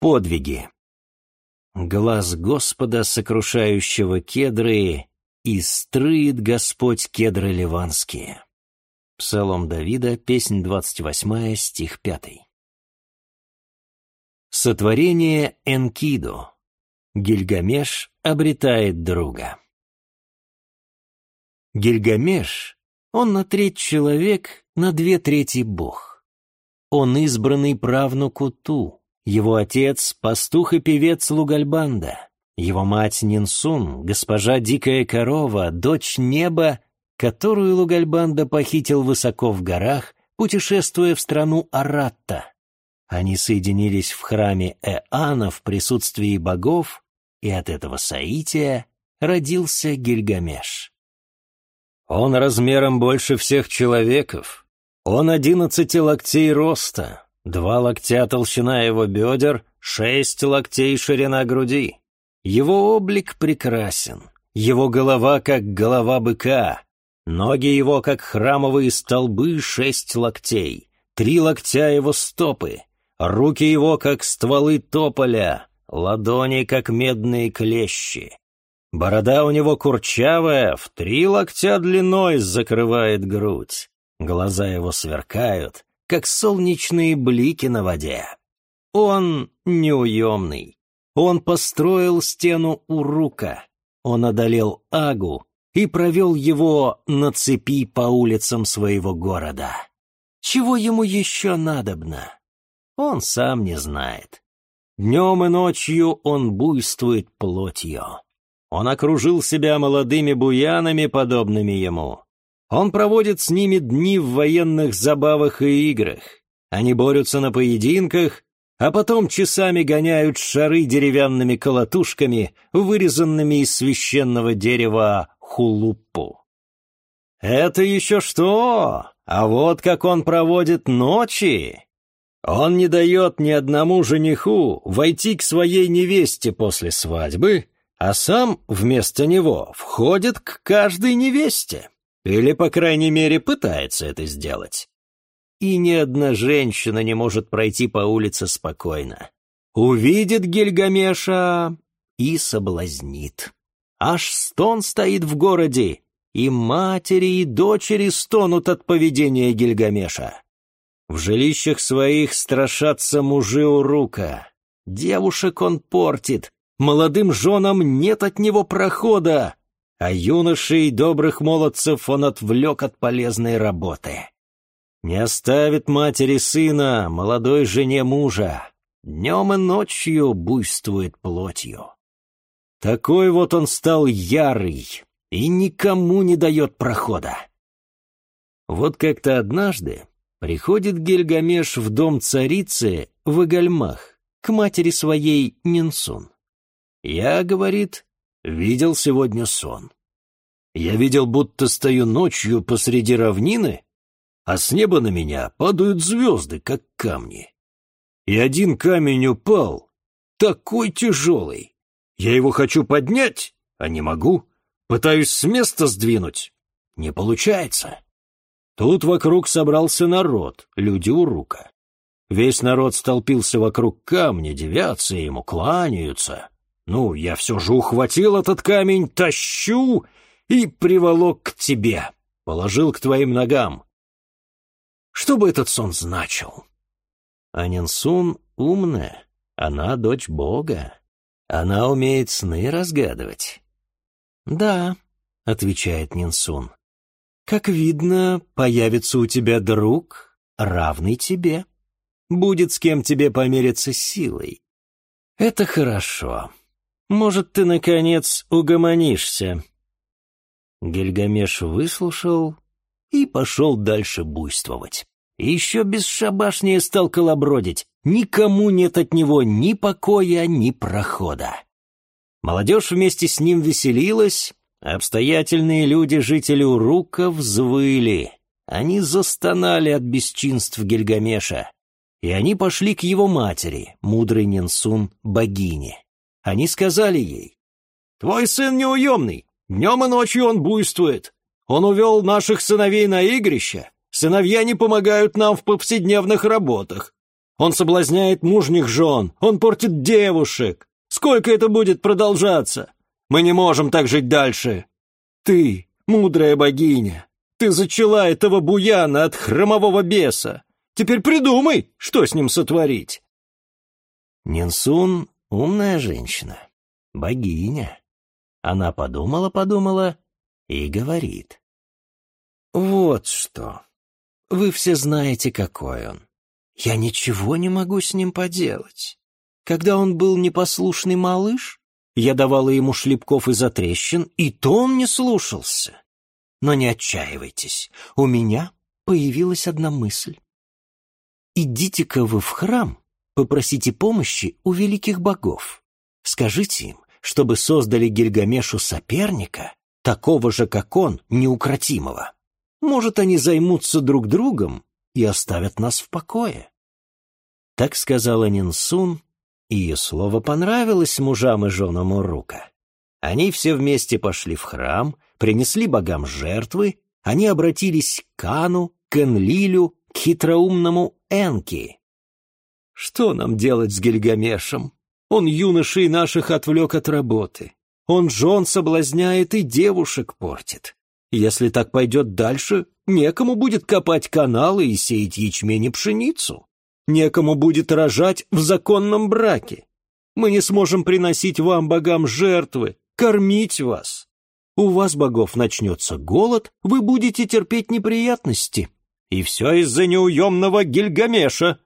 Подвиги. Глаз Господа, сокрушающего кедры, и строит Господь кедры ливанские. Псалом Давида, песнь 28, стих 5. Сотворение Энкиду. Гильгамеш обретает друга. Гильгамеш, он на треть человек, на две трети бог. Он избранный правнук Уту, его отец — пастух и певец Лугальбанда, его мать Нинсун, госпожа Дикая Корова, дочь неба, которую Лугальбанда похитил высоко в горах, путешествуя в страну Аратта. Они соединились в храме Эана в присутствии богов, и от этого соития родился Гильгамеш. Он размером больше всех человеков. Он одиннадцати локтей роста, два локтя толщина его бедер, шесть локтей ширина груди. Его облик прекрасен, его голова как голова быка, ноги его как храмовые столбы шесть локтей, три локтя его стопы, руки его как стволы тополя, ладони как медные клещи. Борода у него курчавая, в три локтя длиной закрывает грудь. Глаза его сверкают, как солнечные блики на воде. Он неуемный. Он построил стену Урука. Он одолел Агу и провел его на цепи по улицам своего города. Чего ему еще надобно? Он сам не знает. Днем и ночью он буйствует плотью. Он окружил себя молодыми буянами, подобными ему. Он проводит с ними дни в военных забавах и играх. Они борются на поединках, а потом часами гоняют шары деревянными колотушками, вырезанными из священного дерева хулупу. Это еще что? А вот как он проводит ночи! Он не дает ни одному жениху войти к своей невесте после свадьбы, а сам вместо него входит к каждой невесте. Или, по крайней мере, пытается это сделать. И ни одна женщина не может пройти по улице спокойно. Увидит Гильгамеша и соблазнит. Аж стон стоит в городе, и матери, и дочери стонут от поведения Гильгамеша. В жилищах своих страшатся мужи у рука. Девушек он портит, молодым женам нет от него прохода, а юношей добрых молодцев он отвлек от полезной работы. Не оставит матери сына, молодой жене мужа, днем и ночью буйствует плотью. Такой вот он стал ярый и никому не дает прохода. Вот как-то однажды приходит Гильгамеш в дом царицы в Игальмах к матери своей Нинсун. Я, говорит, видел сегодня сон. Я видел, будто стою ночью посреди равнины, а с неба на меня падают звезды, как камни. И один камень упал, такой тяжелый. Я его хочу поднять, а не могу. Пытаюсь с места сдвинуть. Не получается. Тут вокруг собрался народ, люди у рука. Весь народ столпился вокруг камня, девятся ему, кланяются. Ну, я все же ухватил этот камень, тащу и приволок к тебе, положил к твоим ногам. Что бы этот сон значил? Анинсун умная, она дочь Бога. Она умеет сны разгадывать. «Да», — отвечает Нинсун. «Как видно, появится у тебя друг, равный тебе. Будет с кем тебе помериться силой. Это хорошо. Может, ты, наконец, угомонишься». Гильгамеш выслушал и пошел дальше буйствовать. Еще бесшабашнее стал колобродить. Никому нет от него ни покоя, ни прохода. Молодежь вместе с ним веселилась, обстоятельные люди, жители Урука, взвыли. Они застонали от бесчинств Гильгамеша. И они пошли к его матери, мудрой Нинсун, богине. Они сказали ей, «Твой сын неуемный, днем и ночью он буйствует. Он увел наших сыновей на игрище. Сыновья не помогают нам в повседневных работах. Он соблазняет мужних жен, он портит девушек. Сколько это будет продолжаться? Мы не можем так жить дальше. Ты, мудрая богиня, ты зачала этого буяна от хромового беса. Теперь придумай, что с ним сотворить. Нинсун — умная женщина, богиня. Она подумала-подумала и говорит. «Вот что. Вы все знаете, какой он. Я ничего не могу с ним поделать. Когда он был непослушный малыш, я давала ему шлепков и затрещин, и то он не слушался. Но не отчаивайтесь, у меня появилась одна мысль. Идите-ка вы в храм, попросите помощи у великих богов. Скажите им, чтобы создали Гильгамешу соперника, такого же, как он, неукротимого. Может, они займутся друг другом и оставят нас в покое. Так сказала Нинсун, и ее слово понравилось мужам и женам Урука. Они все вместе пошли в храм, принесли богам жертвы, они обратились к Кану, к Энлилю, к хитроумному Энки. «Что нам делать с Гильгамешем? Он юношей наших отвлек от работы. Он жен соблазняет и девушек портит. Если так пойдет дальше, некому будет копать каналы и сеять ячмень и пшеницу. Некому будет рожать в законном браке. Мы не сможем приносить вам, богам, жертвы, кормить вас. У вас, богов, начнется голод, вы будете терпеть неприятности. И все из-за неуемного Гильгамеша.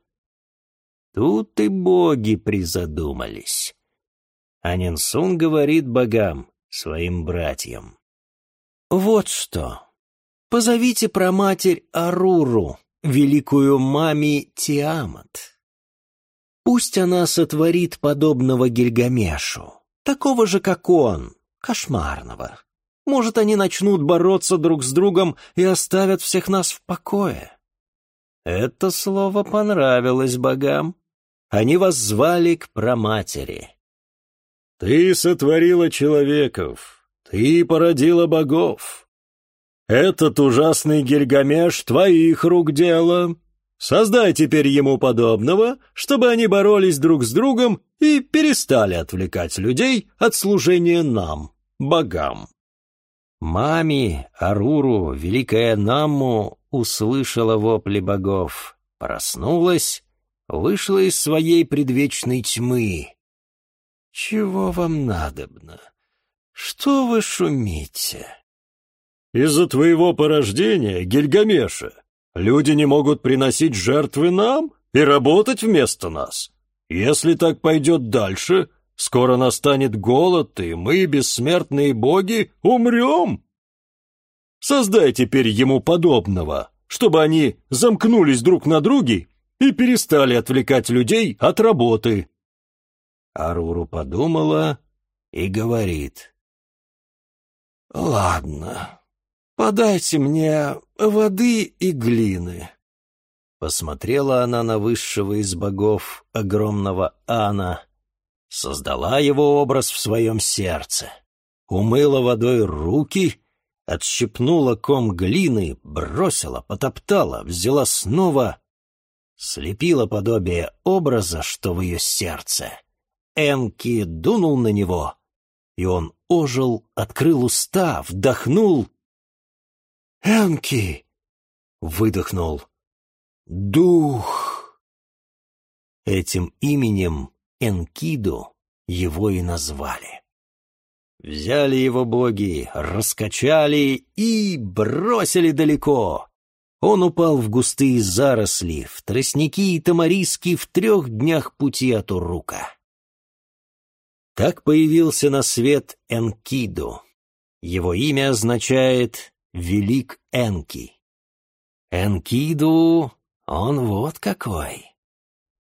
Тут и боги призадумались. Анинсун говорит богам, своим братьям. «Вот что. Позовите про матерь Аруру, великую мами Тиамат. Пусть она сотворит подобного Гильгамешу, такого же, как он, кошмарного. Может, они начнут бороться друг с другом и оставят всех нас в покое». Это слово понравилось богам. Они вас звали к праматери. Ты сотворила человеков, ты породила богов. Этот ужасный Гильгамеш твоих рук дело. Создай теперь ему подобного, чтобы они боролись друг с другом и перестали отвлекать людей от служения нам, богам. Мами, Аруру, великая Намму, услышала вопли богов, проснулась, вышла из своей предвечной тьмы «Чего вам надобно? Что вы шумите?» «Из-за твоего порождения, Гильгамеша, люди не могут приносить жертвы нам и работать вместо нас. Если так пойдет дальше, скоро настанет голод, и мы, бессмертные боги, умрем. Создай теперь ему подобного, чтобы они замкнулись друг на друге и перестали отвлекать людей от работы». Аруру подумала и говорит. «Ладно, подайте мне воды и глины». Посмотрела она на высшего из богов, огромного Ана, создала его образ в своем сердце, умыла водой руки, отщипнула ком глины, бросила, потоптала, взяла снова, слепила подобие образа, что в ее сердце — Энки дунул на него, и он ожил, открыл уста, вдохнул. «Энки!» — выдохнул. «Дух!» Этим именем Энкиду его и назвали. Взяли его боги, раскачали и бросили далеко. Он упал в густые заросли, в тростники и тамариски в трех днях пути от Урука. Так появился на свет Энкиду. Его имя означает «Велик Энки». Энкиду, он вот какой.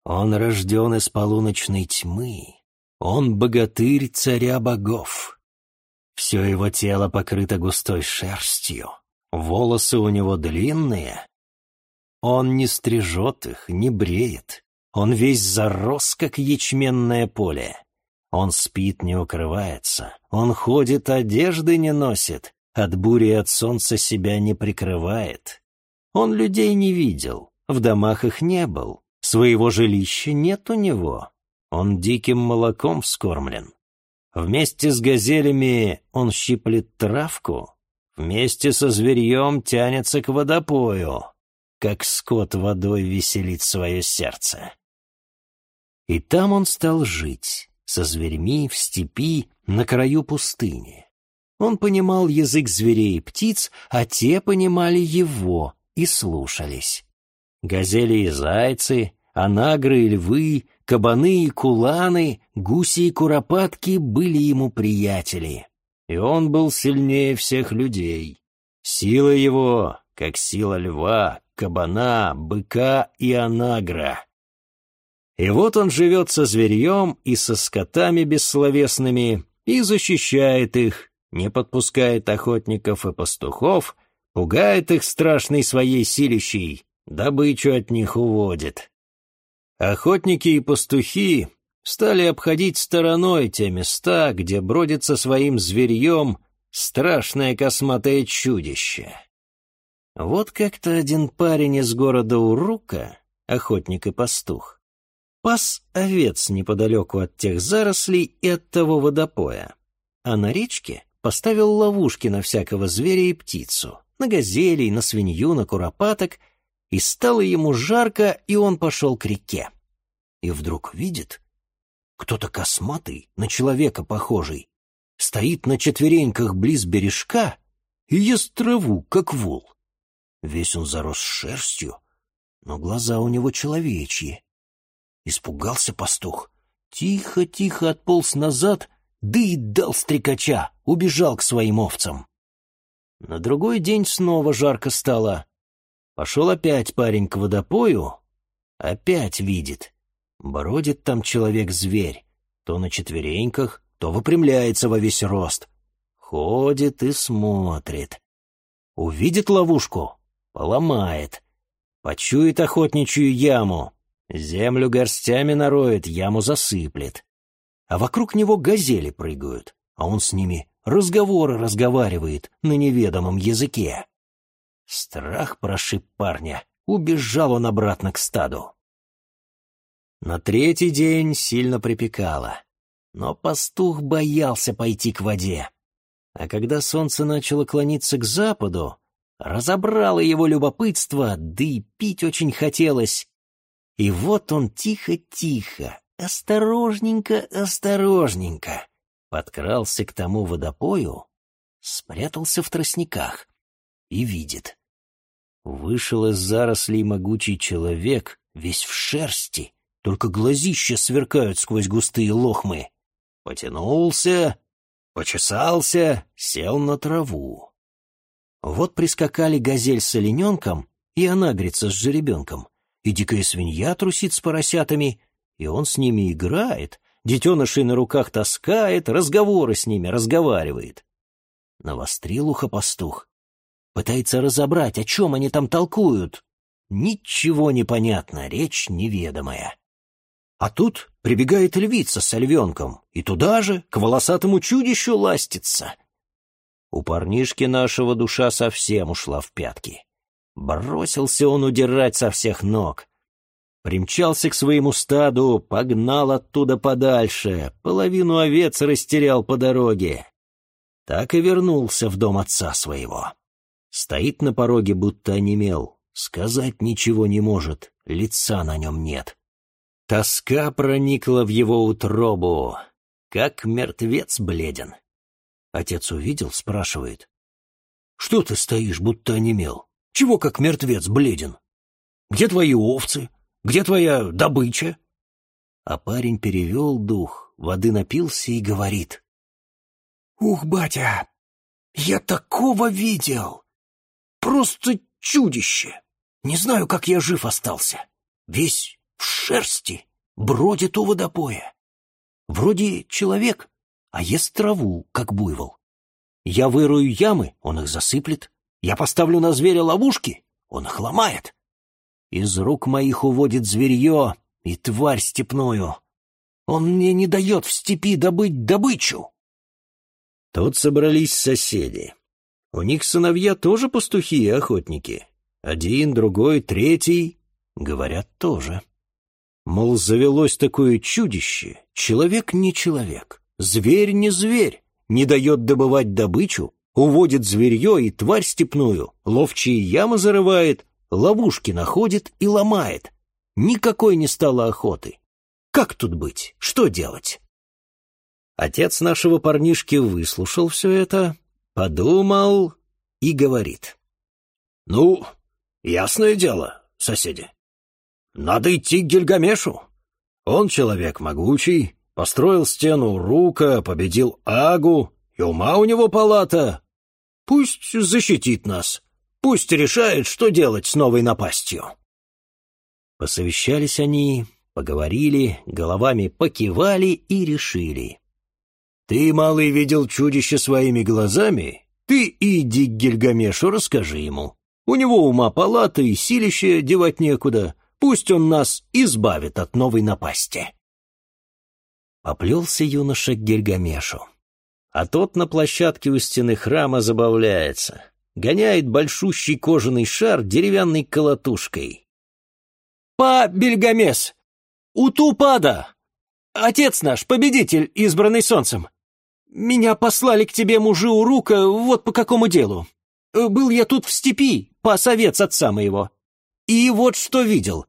Он рожден из полуночной тьмы. Он богатырь царя богов. Все его тело покрыто густой шерстью. Волосы у него длинные. Он не стрижет их, не бреет. Он весь зарос, как ячменное поле. Он спит, не укрывается. Он ходит, одежды не носит. От бури и от солнца себя не прикрывает. Он людей не видел, в домах их не был. Своего жилища нет у него. Он диким молоком вскормлен. Вместе с газелями он щиплет травку, вместе со зверьем тянется к водопою, как скот водой веселит свое сердце. И там он стал жить, со зверьми в степи на краю пустыни. Он понимал язык зверей и птиц, а те понимали его и слушались. Газели и зайцы, анагры и львы, кабаны и куланы, гуси и куропатки были ему приятели. И он был сильнее всех людей. Сила его, как сила льва, кабана, быка и анагра. И вот он живет со зверьем и со скотами бессловесными и защищает их, не подпускает охотников и пастухов, пугает их страшной своей силищей, добычу от них уводит. Охотники и пастухи стали обходить стороной те места, где бродит со своим зверьем страшное косматое чудище. Вот как-то один парень из города Урука, охотник и пастух, пас овец неподалеку от тех зарослей и от того водопоя, а на речке поставил ловушки на всякого зверя и птицу, на газелей, на свинью, на куропаток, и стало ему жарко, и он пошел к реке. И вдруг видит, кто-то косматый, на человека похожий, стоит на четвереньках близ бережка и ест траву, как вол. Весь он зарос шерстью, но глаза у него человечьи. Испугался пастух, тихо-тихо отполз назад — да и дал стрекача, убежал к своим овцам. На другой день снова жарко стало. Пошел опять парень к водопою, опять видит. Бродит там человек-зверь, то на четвереньках, то выпрямляется во весь рост. Ходит и смотрит. Увидит ловушку, поломает. Почует охотничью яму, землю горстями нароет, яму засыплет а вокруг него газели прыгают, а он с ними разговоры разговаривает на неведомом языке. Страх прошиб парня, убежал он обратно к стаду. На третий день сильно припекало, но пастух боялся пойти к воде. А когда солнце начало клониться к западу, разобрало его любопытство, да и пить очень хотелось. И вот он тихо-тихо, осторожненько, осторожненько подкрался к тому водопою, спрятался в тростниках и видит. Вышел из зарослей могучий человек, весь в шерсти, только глазища сверкают сквозь густые лохмы. Потянулся, почесался, сел на траву. Вот прискакали газель с олененком и анагрица с жеребенком, и дикая свинья трусит с поросятами, и он с ними играет, детенышей на руках таскает, разговоры с ними разговаривает. Навострил ухо пастух. Пытается разобрать, о чем они там толкуют. Ничего не понятно, речь неведомая. А тут прибегает львица с львенком, и туда же, к волосатому чудищу, ластится. У парнишки нашего душа совсем ушла в пятки. Бросился он удирать со всех ног. Примчался к своему стаду, погнал оттуда подальше, половину овец растерял по дороге. Так и вернулся в дом отца своего. Стоит на пороге, будто онемел, сказать ничего не может, лица на нем нет. Тоска проникла в его утробу, как мертвец бледен. Отец увидел, спрашивает. «Что ты стоишь, будто онемел? Чего как мертвец бледен? Где твои овцы? Где твоя добыча?» А парень перевел дух, воды напился и говорит. «Ух, батя, я такого видел! Просто чудище! Не знаю, как я жив остался. Весь в шерсти, бродит у водопоя. Вроде человек, а ест траву, как буйвол. Я вырую ямы, он их засыплет. Я поставлю на зверя ловушки, он их ломает. Из рук моих уводит зверье и тварь степную. Он мне не дает в степи добыть добычу. Тут собрались соседи. У них сыновья тоже пастухи и охотники. Один, другой, третий, говорят, тоже. Мол, завелось такое чудище, человек не человек, зверь не зверь, не дает добывать добычу, уводит зверье и тварь степную, ловчие ямы зарывает, ловушки находит и ломает. Никакой не стало охоты. Как тут быть? Что делать? Отец нашего парнишки выслушал все это, подумал и говорит. «Ну, ясное дело, соседи. Надо идти к Гильгамешу. Он человек могучий, построил стену Рука, победил Агу, и ума у него палата. Пусть защитит нас, пусть решает, что делать с новой напастью». Посовещались они, поговорили, головами покивали и решили. «Ты, малый, видел чудище своими глазами? Ты иди к Гильгамешу, расскажи ему. У него ума палата и силище девать некуда. Пусть он нас избавит от новой напасти». Поплелся юноша к Гильгамешу. А тот на площадке у стены храма забавляется. Гоняет большущий кожаный шар деревянной колотушкой. «Па, Бельгамес! Утупада! Отец наш, победитель, избранный солнцем! Меня послали к тебе, мужи Урука, вот по какому делу. Был я тут в степи, пас овец отца моего. И вот что видел.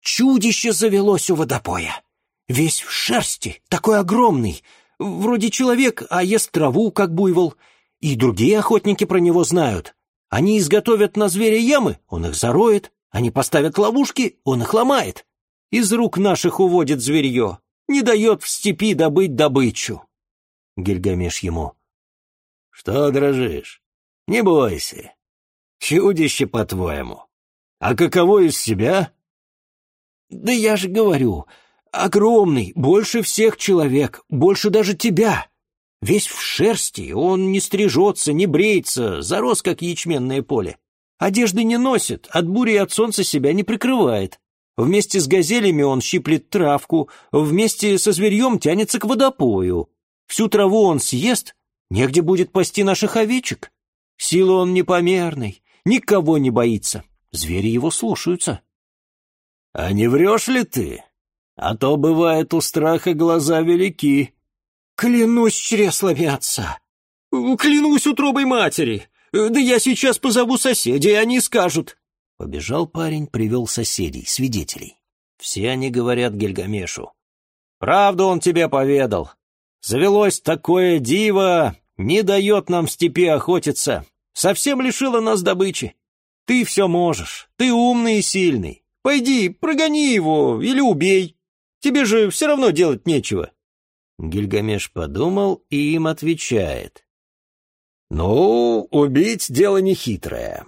Чудище завелось у водопоя. Весь в шерсти, такой огромный. Вроде человек, а ест траву, как буйвол. И другие охотники про него знают. Они изготовят на зверя ямы, он их зароет. Они поставят ловушки, он их ломает. Из рук наших уводит зверье, не дает в степи добыть добычу. Гильгамеш ему. Что дрожишь? Не бойся. Чудище, по-твоему. А каково из себя? Да я же говорю, огромный, больше всех человек, больше даже тебя. Весь в шерсти, он не стрижется, не бреется, зарос, как ячменное поле. Одежды не носит, от бури и от солнца себя не прикрывает. Вместе с газелями он щиплет травку, вместе со зверьем тянется к водопою. Всю траву он съест, негде будет пасти наших овечек. Силы он непомерный, никого не боится, звери его слушаются. — А не врешь ли ты? А то, бывает, у страха глаза велики. — Клянусь чреслами отца, клянусь утробой матери, да я сейчас позову соседей, они скажут. Побежал парень, привел соседей, свидетелей. Все они говорят Гильгамешу. «Правду он тебе поведал. Завелось такое диво, не дает нам в степи охотиться, совсем лишило нас добычи. Ты все можешь, ты умный и сильный. Пойди, прогони его или убей. Тебе же все равно делать нечего». Гильгамеш подумал и им отвечает. «Ну, убить дело нехитрое.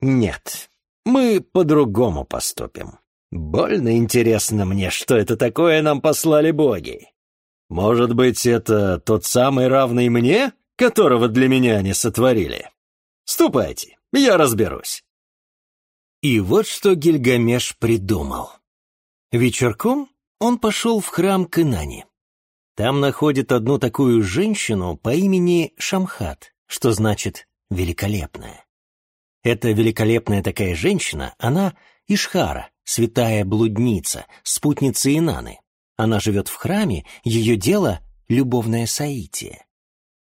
Нет, мы по-другому поступим. Больно интересно мне, что это такое нам послали боги. Может быть, это тот самый равный мне, которого для меня они сотворили? Ступайте, я разберусь. И вот что Гильгамеш придумал. Вечерком он пошел в храм к. Там находит одну такую женщину по имени Шамхат, что значит «великолепная». Эта великолепная такая женщина, она Ишхара, святая блудница, спутница Инаны. Она живет в храме, ее дело — любовное соитие.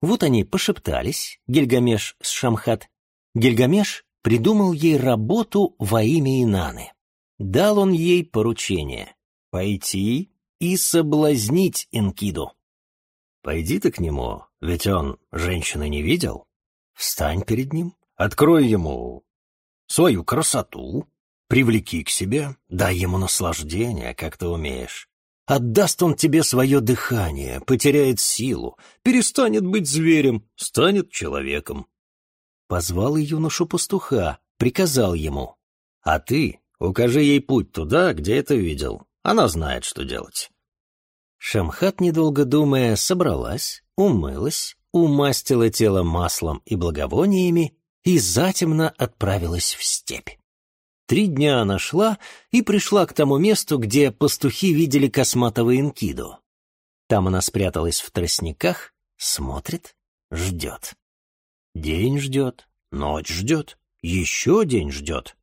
Вот они пошептались, Гильгамеш с Шамхат. Гильгамеш придумал ей работу во имя Инаны. Дал он ей поручение — пойти и соблазнить Энкиду. «Пойди ты к нему, ведь он женщины не видел. Встань перед ним, открой ему свою красоту, привлеки к себе, дай ему наслаждение, как ты умеешь. Отдаст он тебе свое дыхание, потеряет силу, перестанет быть зверем, станет человеком. Позвал юношу пастуха, приказал ему. А ты укажи ей путь туда, где это видел. Она знает, что делать. Шамхат, недолго думая, собралась, умылась, умастила тело маслом и благовониями и затемно отправилась в степь. Три дня она шла и пришла к тому месту, где пастухи видели косматого инкиду. Там она спряталась в тростниках, смотрит, ждет. День ждет, ночь ждет, еще день ждет.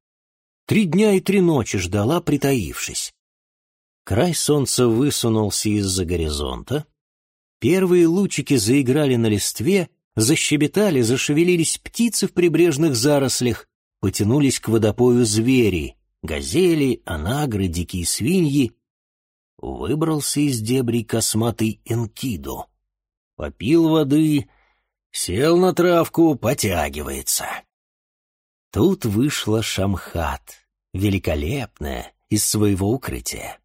Три дня и три ночи ждала, притаившись. Край солнца высунулся из-за горизонта. Первые лучики заиграли на листве, защебетали, зашевелились птицы в прибрежных зарослях, потянулись к водопою звери, газели, анагры, дикие свиньи. Выбрался из дебрей косматый Энкидо. Попил воды, сел на травку, потягивается. Тут вышла Шамхат, великолепная, из своего укрытия.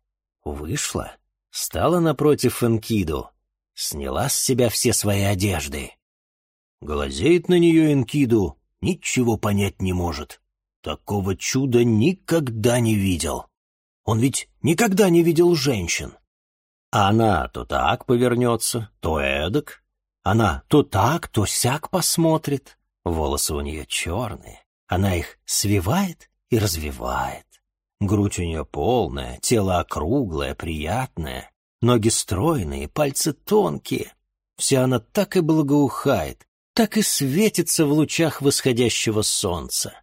Вышла, стала напротив Энкиду, сняла с себя все свои одежды. Глазеет на нее Энкиду, ничего понять не может. Такого чуда никогда не видел. Он ведь никогда не видел женщин. А она то так повернется, то эдак. Она то так, то сяк посмотрит. Волосы у нее черные, она их свивает и развивает. Грудь у нее полная, тело округлое, приятное, ноги стройные, пальцы тонкие. Вся она так и благоухает, так и светится в лучах восходящего солнца.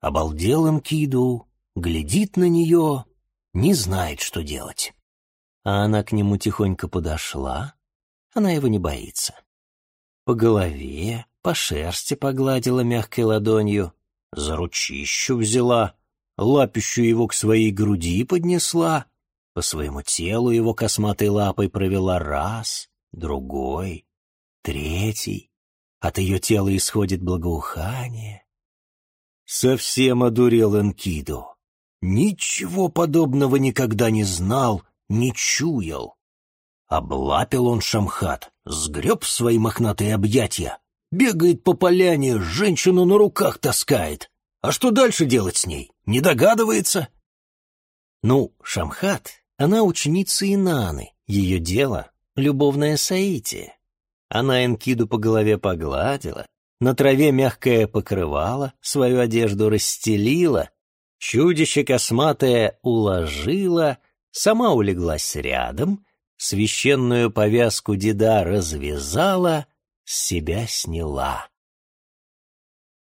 Обалдел Энкиду, глядит на нее, не знает, что делать. А она к нему тихонько подошла, она его не боится. По голове, по шерсти погладила мягкой ладонью, за ручищу взяла, лапищу его к своей груди поднесла, по своему телу его косматой лапой провела раз, другой, третий. От ее тела исходит благоухание. Совсем одурел Энкиду. Ничего подобного никогда не знал, не чуял. Облапил он Шамхат, сгреб в свои мохнатые объятия, Бегает по поляне, женщину на руках таскает. А что дальше делать с ней? Не догадывается? Ну, Шамхат, она ученица Инаны. Ее дело — любовное соитие. Она Энкиду по голове погладила, на траве мягкое покрывало, свою одежду расстелила, чудище косматое уложила, сама улеглась рядом, священную повязку деда развязала — с себя сняла.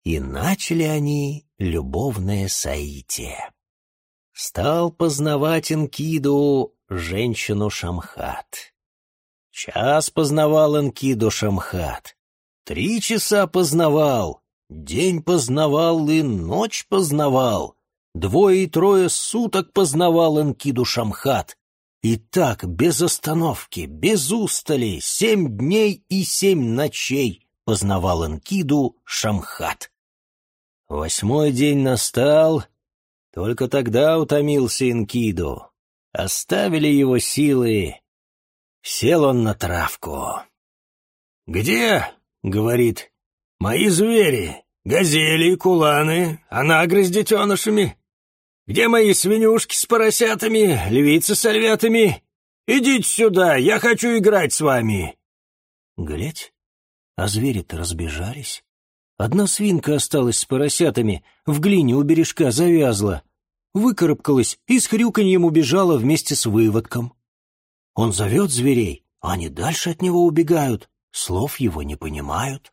И начали они любовное соитие. Стал познавать Энкиду женщину Шамхат. Час познавал Энкиду Шамхат, три часа познавал, день познавал и ночь познавал, двое и трое суток познавал Энкиду Шамхат, и так, без остановки, без устали, семь дней и семь ночей познавал Энкиду Шамхат. Восьмой день настал, только тогда утомился Энкиду. Оставили его силы. Сел он на травку. «Где?» — говорит. «Мои звери, газели и куланы, анагры с детенышами. Где мои свинюшки с поросятами, львицы с львятами? Идите сюда, я хочу играть с вами!» Глядь, а звери-то разбежались. Одна свинка осталась с поросятами, в глине у бережка завязла. Выкарабкалась и с хрюканьем убежала вместе с выводком. Он зовет зверей, а они дальше от него убегают, слов его не понимают.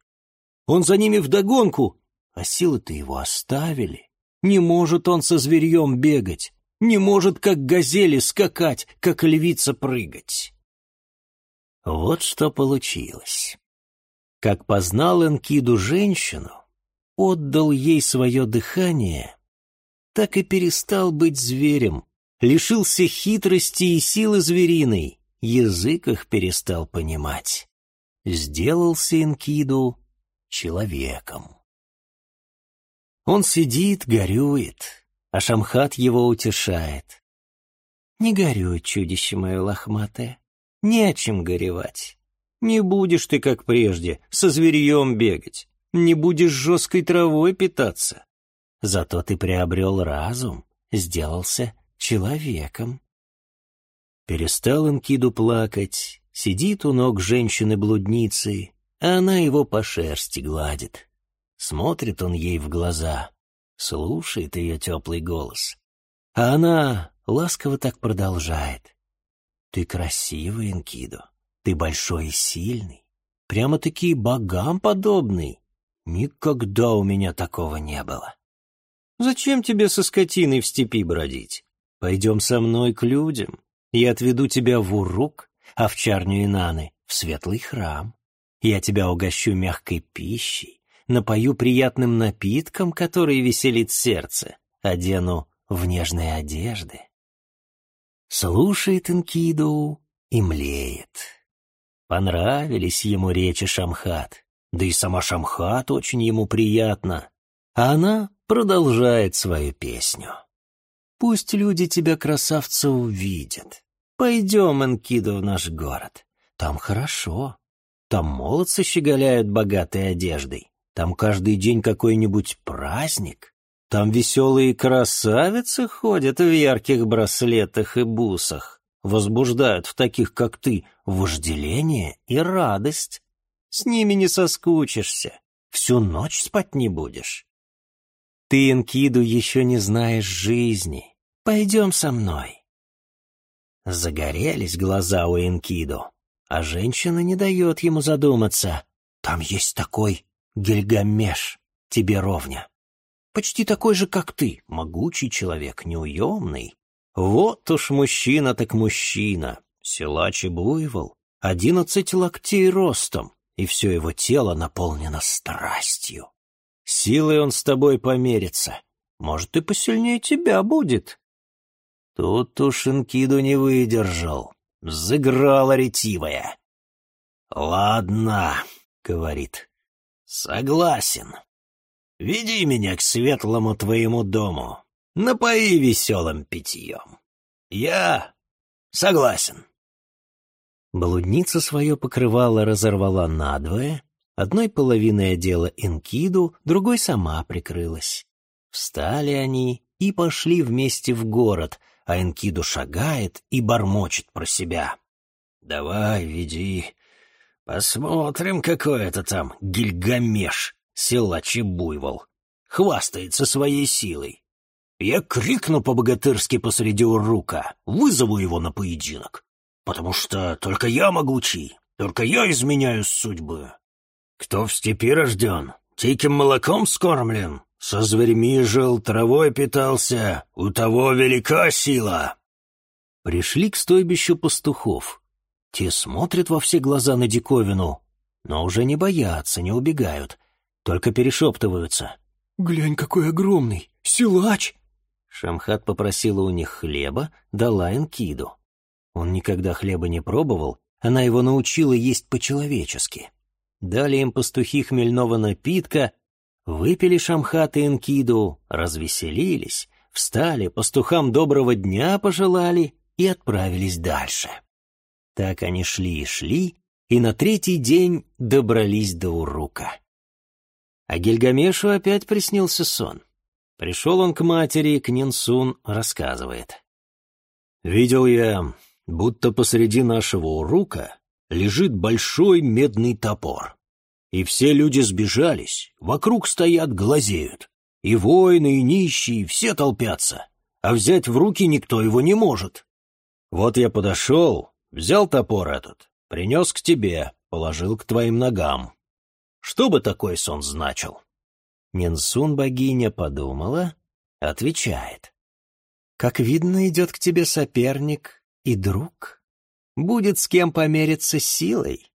Он за ними вдогонку, а силы-то его оставили. Не может он со зверьем бегать, не может, как газели, скакать, как львица прыгать. Вот что получилось. Как познал Энкиду женщину, отдал ей свое дыхание, так и перестал быть зверем, лишился хитрости и силы звериной, язык их перестал понимать. Сделался Энкиду человеком. Он сидит, горюет, а Шамхат его утешает. «Не горюй, чудище мое лохматое, не о чем горевать. Не будешь ты, как прежде, со зверьем бегать, не будешь жесткой травой питаться. Зато ты приобрел разум, сделался человеком». Перестал Энкиду плакать, сидит у ног женщины-блудницы, а она его по шерсти гладит. Смотрит он ей в глаза, слушает ее теплый голос. А она ласково так продолжает. «Ты красивый, Энкидо, ты большой и сильный, прямо-таки богам подобный. Никогда у меня такого не было. Зачем тебе со скотиной в степи бродить? Пойдем со мной к людям. Я отведу тебя в Урук, овчарню Инаны, в светлый храм. Я тебя угощу мягкой пищей, напою приятным напитком, который веселит сердце, одену в нежные одежды. Слушает Инкиду и млеет. Понравились ему речи Шамхат, да и сама Шамхат очень ему приятна, а она продолжает свою песню. Пусть люди тебя, красавца, увидят. Пойдем, Энкиду, в наш город. Там хорошо. Там молодцы щеголяют богатой одеждой. Там каждый день какой-нибудь праздник. Там веселые красавицы ходят в ярких браслетах и бусах, возбуждают в таких, как ты, вожделение и радость. С ними не соскучишься, всю ночь спать не будешь. Ты, Энкиду, еще не знаешь жизни. Пойдем со мной. Загорелись глаза у Энкиду, а женщина не дает ему задуматься. Там есть такой Гильгамеш, тебе ровня. Почти такой же, как ты, могучий человек, неуемный. Вот уж мужчина так мужчина, силач и буйвол, одиннадцать локтей ростом, и все его тело наполнено страстью. Силой он с тобой померится. Может, и посильнее тебя будет. Тут уж Инкиду не выдержал. Заграла ретивая. «Ладно», — говорит, — «согласен. Веди меня к светлому твоему дому, напои веселым питьем. Я согласен». Блудница свое покрывало разорвала надвое, Одной половиной одела Энкиду, другой сама прикрылась. Встали они и пошли вместе в город, а Энкиду шагает и бормочет про себя. «Давай, веди. Посмотрим, какой это там Гильгамеш, силач и буйвол. Хвастается своей силой. Я крикну по-богатырски посреди урука, вызову его на поединок. Потому что только я могучий, только я изменяю судьбы. Кто в степи рожден, тиким молоком скормлен, со зверьми жил, травой питался, у того велика сила. Пришли к стойбищу пастухов. Те смотрят во все глаза на диковину, но уже не боятся, не убегают, только перешептываются. «Глянь, какой огромный! Силач!» Шамхат попросила у них хлеба, дала Энкиду. Он никогда хлеба не пробовал, она его научила есть по-человечески дали им пастухи хмельного напитка, выпили шамхат и энкиду, развеселились, встали, пастухам доброго дня пожелали и отправились дальше. Так они шли и шли, и на третий день добрались до Урука. А Гильгамешу опять приснился сон. Пришел он к матери, к Нинсун рассказывает. «Видел я, будто посреди нашего Урука лежит большой медный топор. И все люди сбежались, вокруг стоят, глазеют. И воины, и нищие, все толпятся, а взять в руки никто его не может. Вот я подошел, взял топор этот, принес к тебе, положил к твоим ногам. Что бы такой сон значил? Нинсун богиня подумала, отвечает. Как видно, идет к тебе соперник и друг. Будет с кем помериться силой.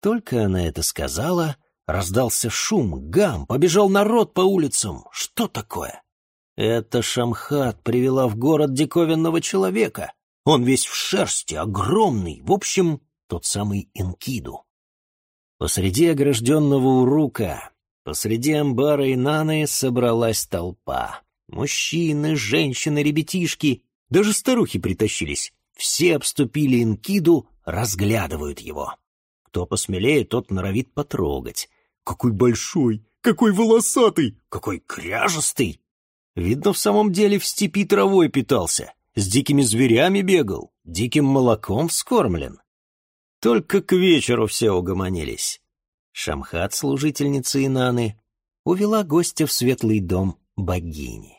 Только она это сказала, раздался шум, гам, побежал народ по улицам. Что такое? Это Шамхат привела в город диковинного человека. Он весь в шерсти, огромный, в общем, тот самый Энкиду. Посреди огражденного урука, посреди амбара и наны собралась толпа. Мужчины, женщины, ребятишки, даже старухи притащились. Все обступили Инкиду, разглядывают его. Кто посмелее, тот норовит потрогать. «Какой большой! Какой волосатый! Какой кряжестый!» Видно, в самом деле в степи травой питался, с дикими зверями бегал, диким молоком вскормлен. Только к вечеру все угомонились. Шамхат, служительница Инаны, увела гостя в светлый дом богини.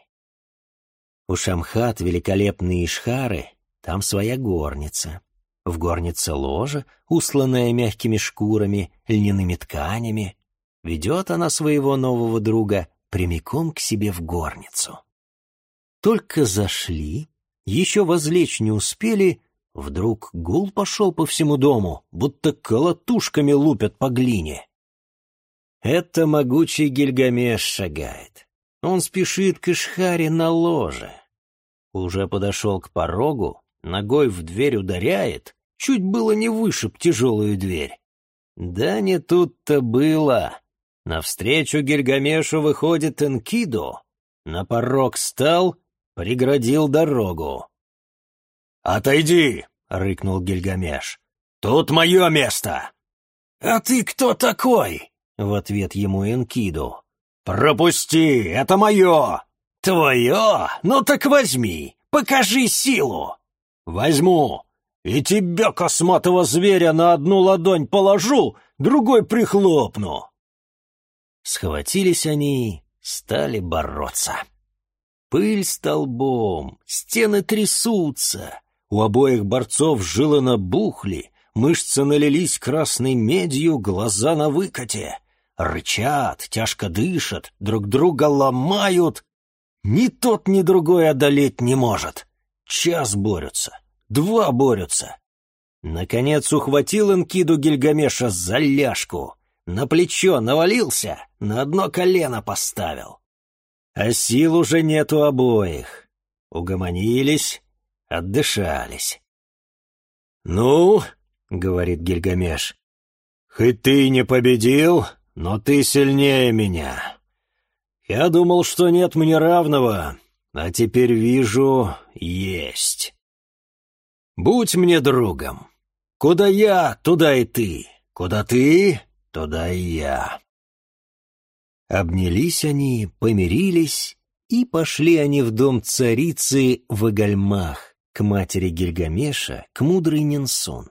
У Шамхат великолепные ишхары там своя горница. В горнице ложа, усланная мягкими шкурами, льняными тканями. Ведет она своего нового друга прямиком к себе в горницу. Только зашли, Еще возлечь не успели, вдруг гул пошел по всему дому, будто колотушками лупят по глине. Это могучий Гильгамеш шагает. Он спешит к Ишхаре на ложе. Уже подошел к порогу, ногой в дверь ударяет, чуть было не вышиб тяжелую дверь. Да не тут-то было. Навстречу Гильгамешу выходит Энкидо, на порог стал, преградил дорогу. «Отойди!» — рыкнул Гильгамеш. «Тут мое место!» «А ты кто такой?» — в ответ ему Энкиду. «Пропусти, это мое!» «Твое? Ну так возьми, покажи силу!» «Возьму, и тебя, косматого зверя, на одну ладонь положу, другой прихлопну!» Схватились они, стали бороться. Пыль столбом, стены трясутся, у обоих борцов жилы набухли, мышцы налились красной медью, глаза на выкате. Рычат, тяжко дышат, друг друга ломают. Ни тот, ни другой одолеть не может. Час борются, два борются. Наконец ухватил Энкиду Гильгамеша за ляжку, на плечо навалился, на одно колено поставил. А сил уже нету обоих. Угомонились, отдышались. «Ну, — говорит Гильгамеш, — хоть ты не победил, но ты сильнее меня. Я думал, что нет мне равного, а теперь вижу, есть. Будь мне другом. Куда я, туда и ты. Куда ты, туда и я. Обнялись они, помирились, и пошли они в дом царицы в Агальмах, к матери Гильгамеша, к мудрой Нинсун.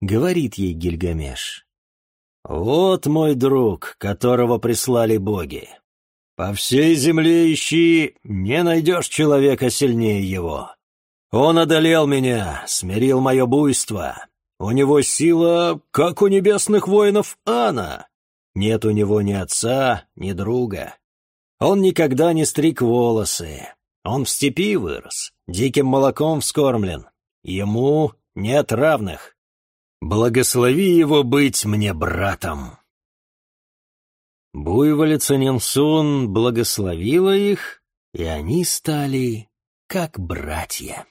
Говорит ей Гильгамеш, «Вот мой друг, которого прислали боги. По всей земле ищи, не найдешь человека сильнее его. Он одолел меня, смирил мое буйство, у него сила, как у небесных воинов Ана. Нет у него ни отца, ни друга. Он никогда не стриг волосы. Он в степи вырос, диким молоком вскормлен. Ему нет равных. Благослови его быть мне братом. Буйволица Нинсун благословила их, и они стали как братья.